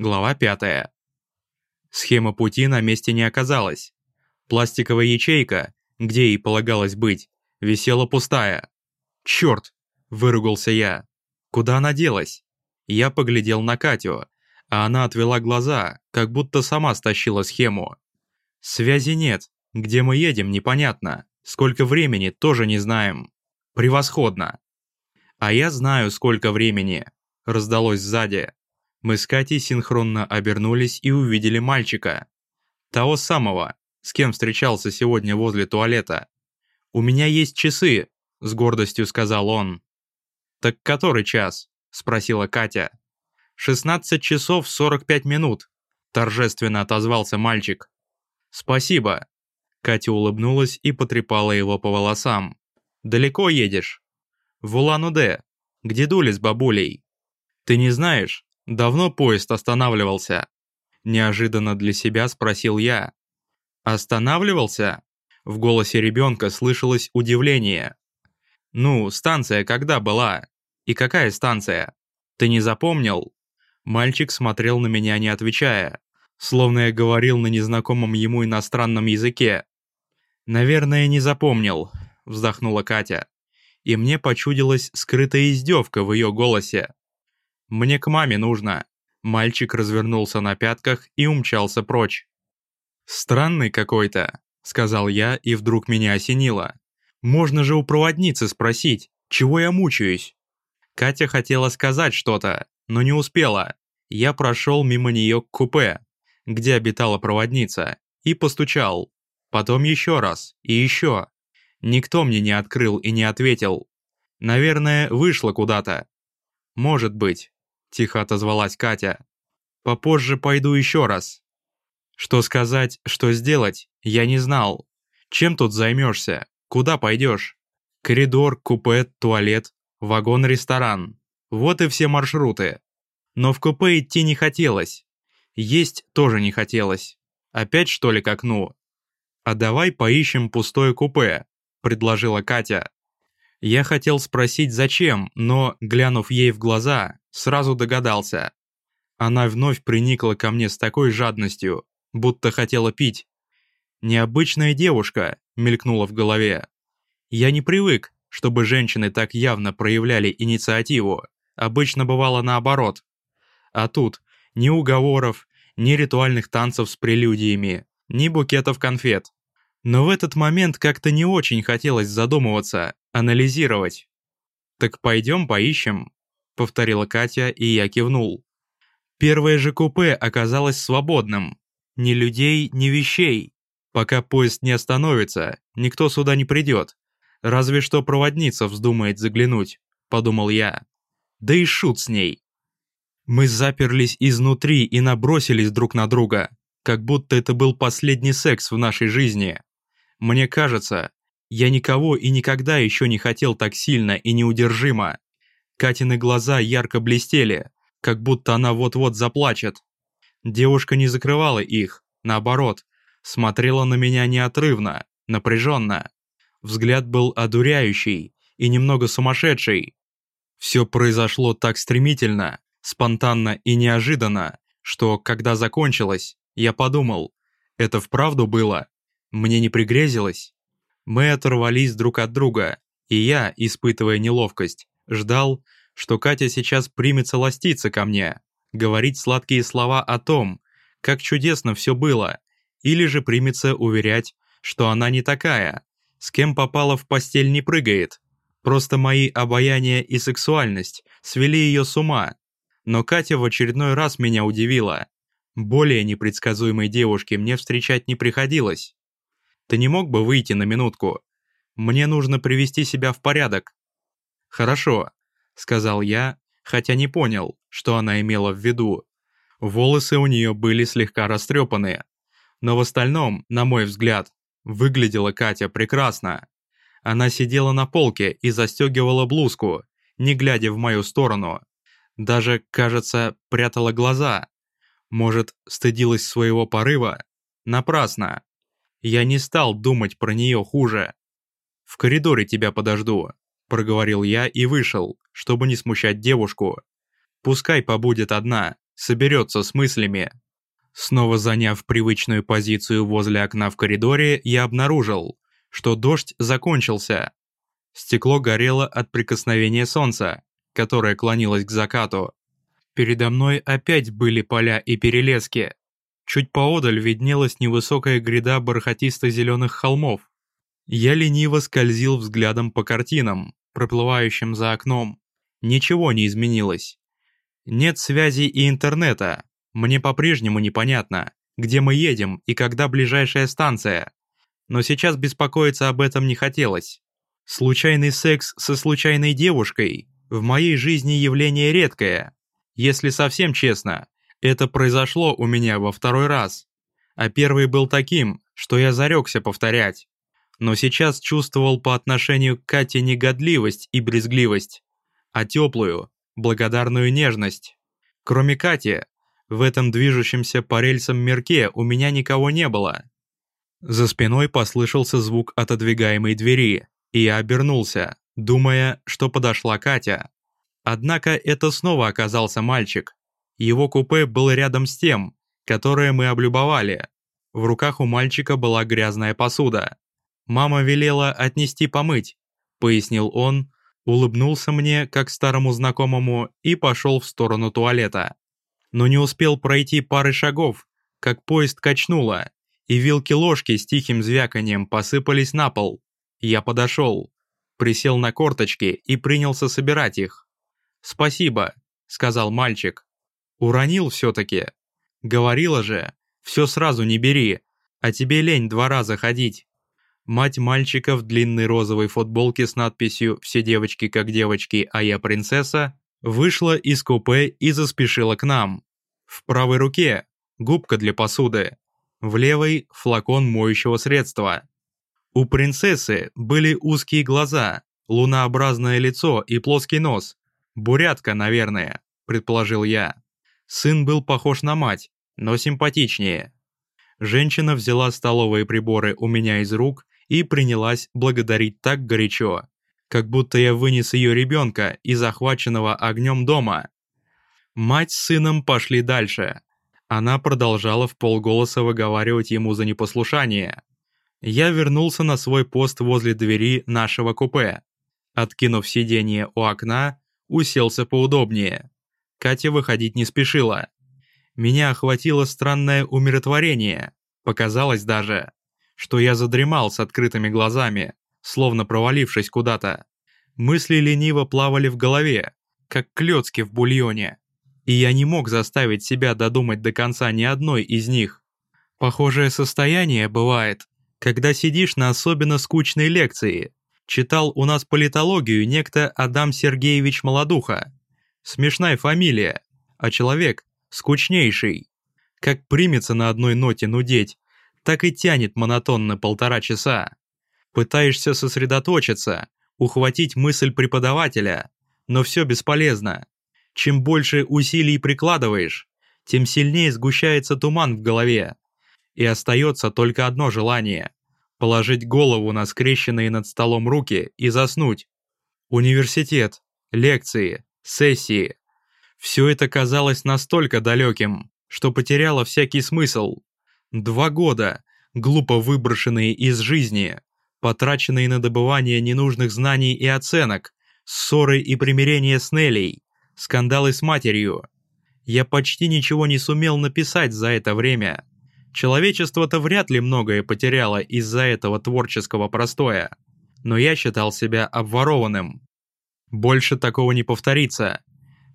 Глава 5. Схема пути на месте не оказалась. Пластиковая ячейка, где ей полагалось быть, висела пустая. «Чёрт!» – выругался я. «Куда она делась?» Я поглядел на Катю, а она отвела глаза, как будто сама стащила схему. «Связи нет. Где мы едем, непонятно. Сколько времени, тоже не знаем. Превосходно!» «А я знаю, сколько времени!» – раздалось сзади. Мы с Катей синхронно обернулись и увидели мальчика. Того самого, с кем встречался сегодня возле туалета. «У меня есть часы», — с гордостью сказал он. «Так который час?» — спросила Катя. «16 часов 45 минут», — торжественно отозвался мальчик. «Спасибо». Катя улыбнулась и потрепала его по волосам. «Далеко едешь?» «В Улан-Удэ, к дедуле с бабулей». «Ты не знаешь, Давно поезд останавливался. Неожиданно для себя спросил я. Останавливался? В голосе ребенка слышалось удивление. Ну, станция когда была? И какая станция? Ты не запомнил? Мальчик смотрел на меня, не отвечая, словно я говорил на незнакомом ему иностранном языке. «Наверное, не запомнил», — вздохнула Катя. И мне почудилась скрытая издевка в ее голосе. Мне к маме нужно». Мальчик развернулся на пятках и умчался прочь. «Странный какой-то», — сказал я, и вдруг меня осенило. «Можно же у проводницы спросить, чего я мучаюсь?» Катя хотела сказать что-то, но не успела. Я прошел мимо нее к купе, где обитала проводница, и постучал. Потом еще раз, и еще. Никто мне не открыл и не ответил. Наверное, вышла куда-то. Может быть. — тихо отозвалась Катя. «Попозже пойду еще раз». Что сказать, что сделать, я не знал. Чем тут займешься? Куда пойдешь? Коридор, купе, туалет, вагон-ресторан. Вот и все маршруты. Но в купе идти не хотелось. Есть тоже не хотелось. Опять что ли к окну? «А давай поищем пустое купе», — предложила Катя. Я хотел спросить, зачем, но, глянув ей в глаза, сразу догадался. Она вновь приникла ко мне с такой жадностью, будто хотела пить. «Необычная девушка», — мелькнула в голове. «Я не привык, чтобы женщины так явно проявляли инициативу. Обычно бывало наоборот. А тут ни уговоров, ни ритуальных танцев с прелюдиями, ни букетов конфет. Но в этот момент как-то не очень хотелось задумываться, анализировать. «Так пойдем поищем», — повторила Катя, и я кивнул. Первое же купе оказалось свободным. Ни людей, ни вещей. Пока поезд не остановится, никто сюда не придет. Разве что проводница вздумает заглянуть, подумал я. Да и шут с ней. Мы заперлись изнутри и набросились друг на друга, как будто это был последний секс в нашей жизни. Мне кажется, я никого и никогда еще не хотел так сильно и неудержимо. Катины глаза ярко блестели, как будто она вот-вот заплачет. Девушка не закрывала их, наоборот, смотрела на меня неотрывно, напряженно. Взгляд был одуряющий и немного сумасшедший. Все произошло так стремительно, спонтанно и неожиданно, что, когда закончилось, я подумал, это вправду было? Мне не пригрезилось? Мы оторвались друг от друга, и я, испытывая неловкость, ждал, что Катя сейчас примется ластиться ко мне, говорить сладкие слова о том, как чудесно все было, или же примется уверять, что она не такая, с кем попала в постель не прыгает. Просто мои обаяние и сексуальность свели ее с ума. Но Катя в очередной раз меня удивила. Более непредсказуемой девушки мне встречать не приходилось. Ты не мог бы выйти на минутку? Мне нужно привести себя в порядок». «Хорошо», — сказал я, хотя не понял, что она имела в виду. Волосы у нее были слегка растрепаны. Но в остальном, на мой взгляд, выглядела Катя прекрасно. Она сидела на полке и застегивала блузку, не глядя в мою сторону. Даже, кажется, прятала глаза. Может, стыдилась своего порыва? Напрасно. Я не стал думать про нее хуже. «В коридоре тебя подожду», — проговорил я и вышел, чтобы не смущать девушку. «Пускай побудет одна, соберется с мыслями. Снова заняв привычную позицию возле окна в коридоре, я обнаружил, что дождь закончился. Стекло горело от прикосновения солнца, которое клонилось к закату. Передо мной опять были поля и перелески. Чуть поодаль виднелась невысокая гряда бархатисто-зеленых холмов. Я лениво скользил взглядом по картинам, проплывающим за окном. Ничего не изменилось. Нет связи и интернета. Мне по-прежнему непонятно, где мы едем и когда ближайшая станция. Но сейчас беспокоиться об этом не хотелось. Случайный секс со случайной девушкой в моей жизни явление редкое. Если совсем честно, это произошло у меня во второй раз. А первый был таким, что я зарекся повторять. Но сейчас чувствовал по отношению к Кате не годливость и брезгливость, а теплую, благодарную нежность. Кроме Кати, в этом движущемся по рельсам мирке у меня никого не было. За спиной послышался звук отодвигаемой двери, и я обернулся, думая, что подошла Катя. Однако это снова оказался мальчик. Его купе было рядом с тем, которое мы облюбовали. В руках у мальчика была грязная посуда. «Мама велела отнести помыть», — пояснил он, улыбнулся мне, как старому знакомому, и пошел в сторону туалета. Но не успел пройти пары шагов, как поезд качнуло, и вилки-ложки с тихим звяканием посыпались на пол. Я подошел, присел на корточки и принялся собирать их. «Спасибо», — сказал мальчик. «Уронил все-таки. Говорила же, все сразу не бери, а тебе лень два раза ходить». Мать мальчика в длинной розовой футболке с надписью «Все девочки как девочки, а я принцесса» вышла из купе и заспешила к нам. В правой руке губка для посуды, в левой флакон моющего средства. У принцессы были узкие глаза, лунообразное лицо и плоский нос, «Бурятка, наверное», — предположил я. Сын был похож на мать, но симпатичнее. Женщина взяла столовые приборы у меня из рук и принялась благодарить так горячо, как будто я вынес ее ребенка из захваченного огнем дома. Мать с сыном пошли дальше. Она продолжала в полголоса выговаривать ему за непослушание. Я вернулся на свой пост возле двери нашего купе. Откинув сиденье у окна, уселся поудобнее. Катя выходить не спешила. Меня охватило странное умиротворение. Показалось даже, что я задремал с открытыми глазами, словно провалившись куда-то. Мысли лениво плавали в голове, как клёцки в бульоне. И я не мог заставить себя додумать до конца ни одной из них. Похожее состояние бывает, когда сидишь на особенно скучной лекции, читал у нас политологию некто Адам Сергеевич Молодуха. Смешная фамилия, а человек скучнейший. Как примется на одной ноте нудеть, так и тянет монотонно полтора часа. Пытаешься сосредоточиться, ухватить мысль преподавателя, но все бесполезно. Чем больше усилий прикладываешь, тем сильнее сгущается туман в голове. И остается только одно желание положить голову на скрещенные над столом руки и заснуть. Университет, лекции, сессии. Все это казалось настолько далеким, что потеряло всякий смысл. Два года, глупо выброшенные из жизни, потраченные на добывание ненужных знаний и оценок, ссоры и примирения с Неллей, скандалы с матерью. Я почти ничего не сумел написать за это время. Человечество-то вряд ли многое потеряло из-за этого творческого простоя. Но я считал себя обворованным. Больше такого не повторится.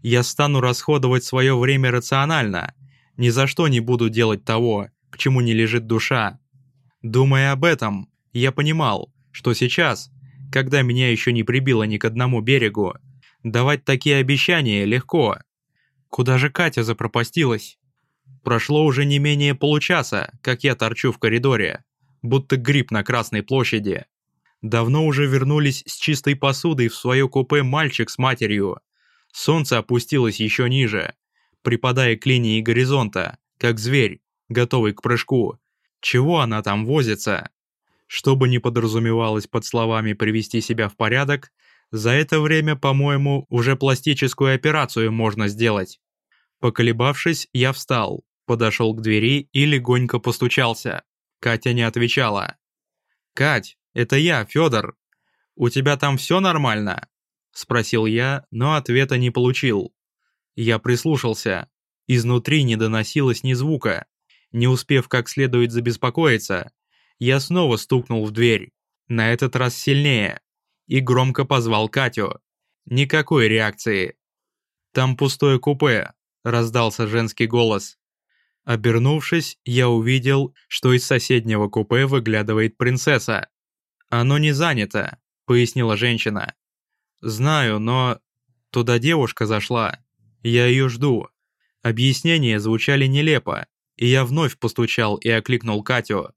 Я стану расходовать свое время рационально. Ни за что не буду делать того, к чему не лежит душа. Думая об этом, я понимал, что сейчас, когда меня еще не прибило ни к одному берегу, давать такие обещания легко. Куда же Катя запропастилась? Прошло уже не менее получаса, как я торчу в коридоре, будто гриб на Красной площади. Давно уже вернулись с чистой посудой в свое купе мальчик с матерью. Солнце опустилось еще ниже, припадая к линии горизонта, как зверь, готовый к прыжку. Чего она там возится? Что бы ни подразумевалось под словами «привести себя в порядок», за это время, по-моему, уже пластическую операцию можно сделать. Поколебавшись, я встал, подошел к двери и легонько постучался. Катя не отвечала. «Кать, это я, Федор. У тебя там все нормально?» Спросил я, но ответа не получил. Я прислушался. Изнутри не доносилось ни звука. Не успев как следует забеспокоиться, я снова стукнул в дверь, на этот раз сильнее, и громко позвал Катю. Никакой реакции. «Там пустое купе», — раздался женский голос. Обернувшись, я увидел, что из соседнего купе выглядывает принцесса. «Оно не занято», — пояснила женщина. «Знаю, но...» Туда девушка зашла. Я ее жду. Объяснения звучали нелепо, и я вновь постучал и окликнул Катю.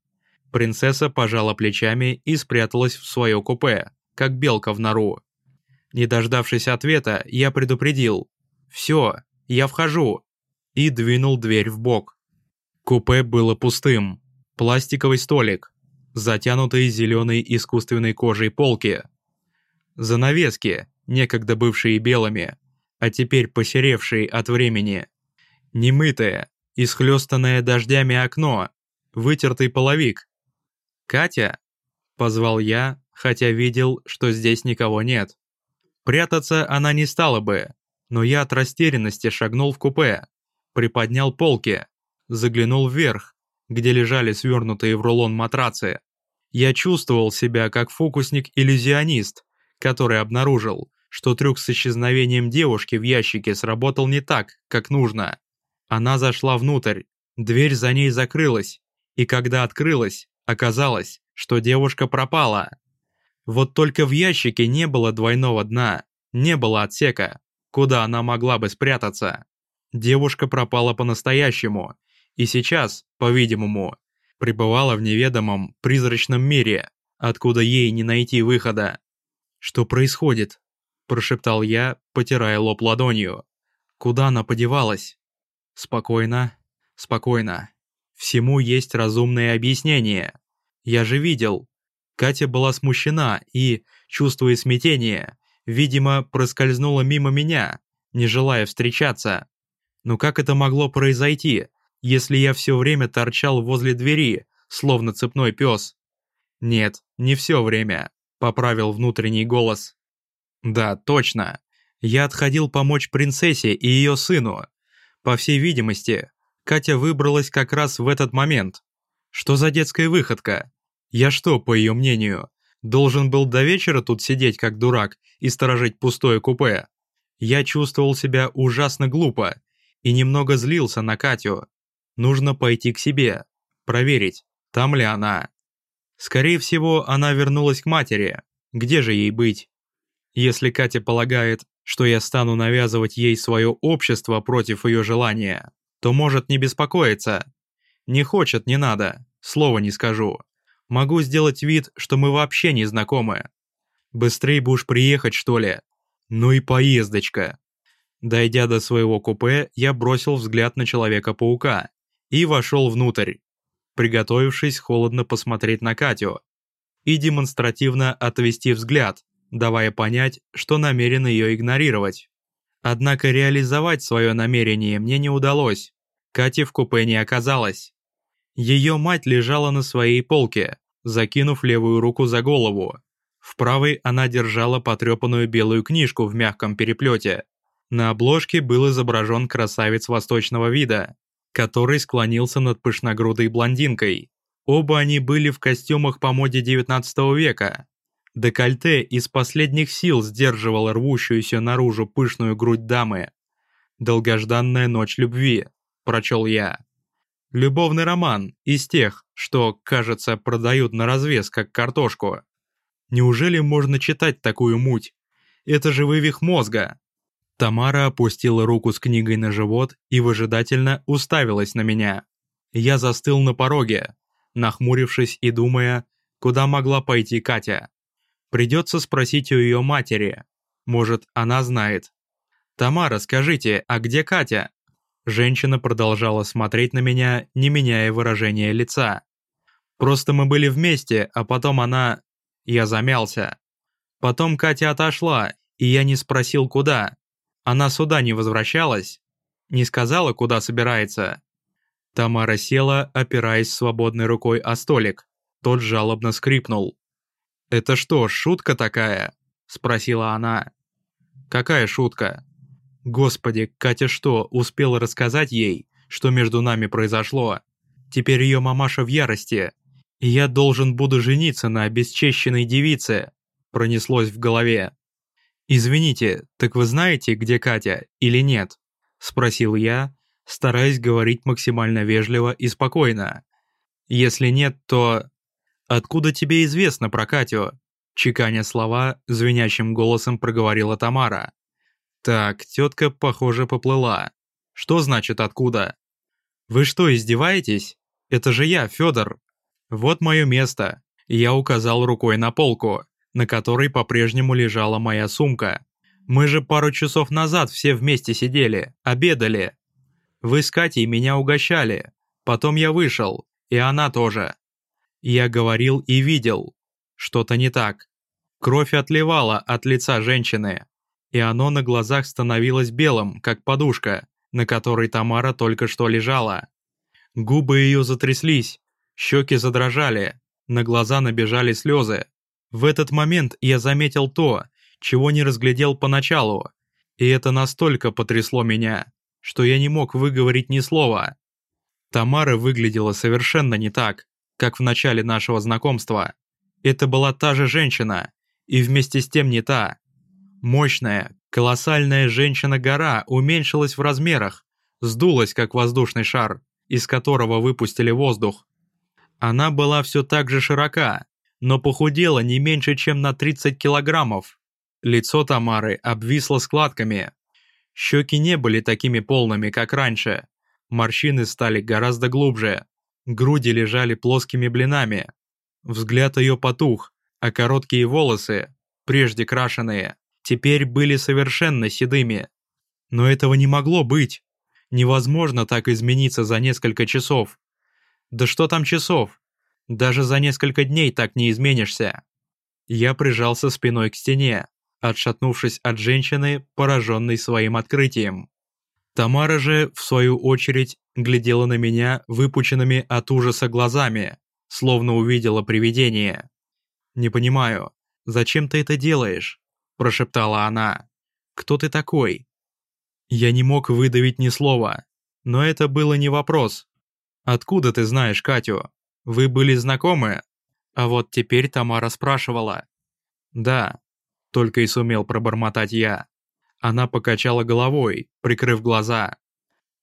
Принцесса пожала плечами и спряталась в свое купе, как белка в нору. Не дождавшись ответа, я предупредил. «Все, я вхожу!» и двинул дверь в бок. Купе было пустым. Пластиковый столик, затянутые зеленой искусственной кожей полки. Занавески, некогда бывшие белыми, а теперь посеревшие от времени. Немытое, исхлёстанное дождями окно, вытертый половик. «Катя?» – позвал я, хотя видел, что здесь никого нет. Прятаться она не стала бы, но я от растерянности шагнул в купе, приподнял полки, заглянул вверх, где лежали свернутые в рулон матрацы. Я чувствовал себя как фокусник-иллюзионист, который обнаружил, что трюк с исчезновением девушки в ящике сработал не так, как нужно. Она зашла внутрь, дверь за ней закрылась, и когда открылась, оказалось, что девушка пропала. Вот только в ящике не было двойного дна, не было отсека, куда она могла бы спрятаться. Девушка пропала по-настоящему, и сейчас, по-видимому, пребывала в неведомом призрачном мире, откуда ей не найти выхода. «Что происходит?» – прошептал я, потирая лоб ладонью. «Куда она подевалась?» «Спокойно, спокойно. Всему есть разумное объяснение. Я же видел. Катя была смущена и, чувствуя смятение, видимо, проскользнула мимо меня, не желая встречаться. Но как это могло произойти, если я все время торчал возле двери, словно цепной пес? Нет, не все время, поправил внутренний голос. Да, точно. Я отходил помочь принцессе и ее сыну. По всей видимости, Катя выбралась как раз в этот момент. Что за детская выходка? Я что, по ее мнению, должен был до вечера тут сидеть как дурак и сторожить пустое купе? Я чувствовал себя ужасно глупо и немного злился на Катю. Нужно пойти к себе, проверить, там ли она. Скорее всего, она вернулась к матери. Где же ей быть? Если Катя полагает, что я стану навязывать ей свое общество против ее желания, то может не беспокоиться. Не хочет, не надо, слова не скажу. Могу сделать вид, что мы вообще не знакомы. Быстрей бы уж приехать, что ли. Ну и поездочка. Дойдя до своего купе, я бросил взгляд на Человека-паука и вошел внутрь, приготовившись холодно посмотреть на Катю и демонстративно отвести взгляд, давая понять, что намерен ее игнорировать. Однако реализовать свое намерение мне не удалось. Кати в купе не оказалось. Ее мать лежала на своей полке, закинув левую руку за голову. В правой она держала потрепанную белую книжку в мягком переплете. На обложке был изображен красавец восточного вида, который склонился над пышногрудой блондинкой. Оба они были в костюмах по моде 19 века. Декольте из последних сил сдерживал рвущуюся наружу пышную грудь дамы. «Долгожданная ночь любви», – прочел я. Любовный роман из тех, что, кажется, продают на развес как картошку. Неужели можно читать такую муть? Это же вывих мозга. Тамара опустила руку с книгой на живот и выжидательно уставилась на меня. Я застыл на пороге, нахмурившись и думая, куда могла пойти Катя. Придется спросить у ее матери. Может, она знает. «Тамара, скажите, а где Катя?» Женщина продолжала смотреть на меня, не меняя выражения лица. «Просто мы были вместе, а потом она...» Я замялся. Потом Катя отошла, и я не спросил, куда. Она сюда не возвращалась? Не сказала, куда собирается?» Тамара села, опираясь свободной рукой о столик. Тот жалобно скрипнул. «Это что, шутка такая?» – спросила она. «Какая шутка?» «Господи, Катя что, успела рассказать ей, что между нами произошло? Теперь ее мамаша в ярости, и я должен буду жениться на обесчещенной девице», – пронеслось в голове. «Извините, так вы знаете, где Катя, или нет?» – спросил я, стараясь говорить максимально вежливо и спокойно. «Если нет, то...» «Откуда тебе известно про Катю?» Чеканя слова, звенящим голосом проговорила Тамара. «Так, тетка, похоже, поплыла. Что значит откуда?» «Вы что, издеваетесь? Это же я, Федор. Вот мое место». Я указал рукой на полку, на которой по-прежнему лежала моя сумка. «Мы же пару часов назад все вместе сидели, обедали. Вы с Катей меня угощали. Потом я вышел, и она тоже. Я говорил и видел. Что-то не так. Кровь отливала от лица женщины, и оно на глазах становилось белым, как подушка, на которой Тамара только что лежала. Губы ее затряслись, щеки задрожали, на глаза набежали слезы. В этот момент я заметил то, чего не разглядел поначалу, и это настолько потрясло меня, что я не мог выговорить ни слова. Тамара выглядела совершенно не так, как в начале нашего знакомства. Это была та же женщина, и вместе с тем не та. Мощная, колоссальная женщина-гора уменьшилась в размерах, сдулась как воздушный шар, из которого выпустили воздух. Она была все так же широка, но похудела не меньше, чем на 30 килограммов. Лицо Тамары обвисло складками, Щеки не были такими полными, как раньше. Морщины стали гораздо глубже. Груди лежали плоскими блинами. Взгляд ее потух, а короткие волосы, прежде крашеные, теперь были совершенно седыми. Но этого не могло быть. Невозможно так измениться за несколько часов. Да что там часов? Даже за несколько дней так не изменишься. Я прижался спиной к стене, отшатнувшись от женщины, пораженной своим открытием. Тамара же, в свою очередь, глядела на меня выпученными от ужаса глазами, словно увидела привидение. «Не понимаю, зачем ты это делаешь?» – прошептала она. «Кто ты такой?» Я не мог выдавить ни слова, но это было не вопрос. «Откуда ты знаешь Катю? Вы были знакомы?» А вот теперь Тамара спрашивала. «Да, только и сумел пробормотать я. Она покачала головой, прикрыв глаза.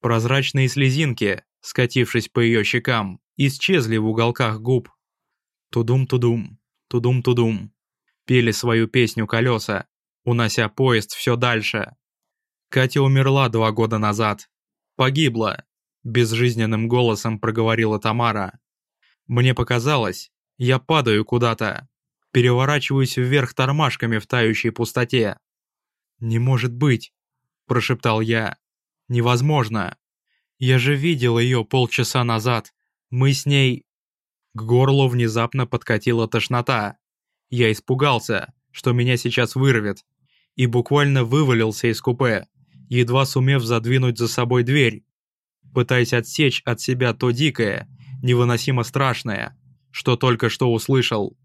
Прозрачные слезинки, скатившись по ее щекам, исчезли в уголках губ. Тудум-тудум, тудум-тудум. Пели свою песню колеса, унося поезд все дальше. Катя умерла два года назад. Погибла, безжизненным голосом проговорила Тамара. Мне показалось, я падаю куда-то, переворачиваюсь вверх тормашками в тающей пустоте. «Не может быть!» – прошептал я. «Невозможно! Я же видел ее полчаса назад. Мы с ней...» К горлу внезапно подкатила тошнота. Я испугался, что меня сейчас вырвет, и буквально вывалился из купе, едва сумев задвинуть за собой дверь, пытаясь отсечь от себя то дикое, невыносимо страшное, что только что услышал.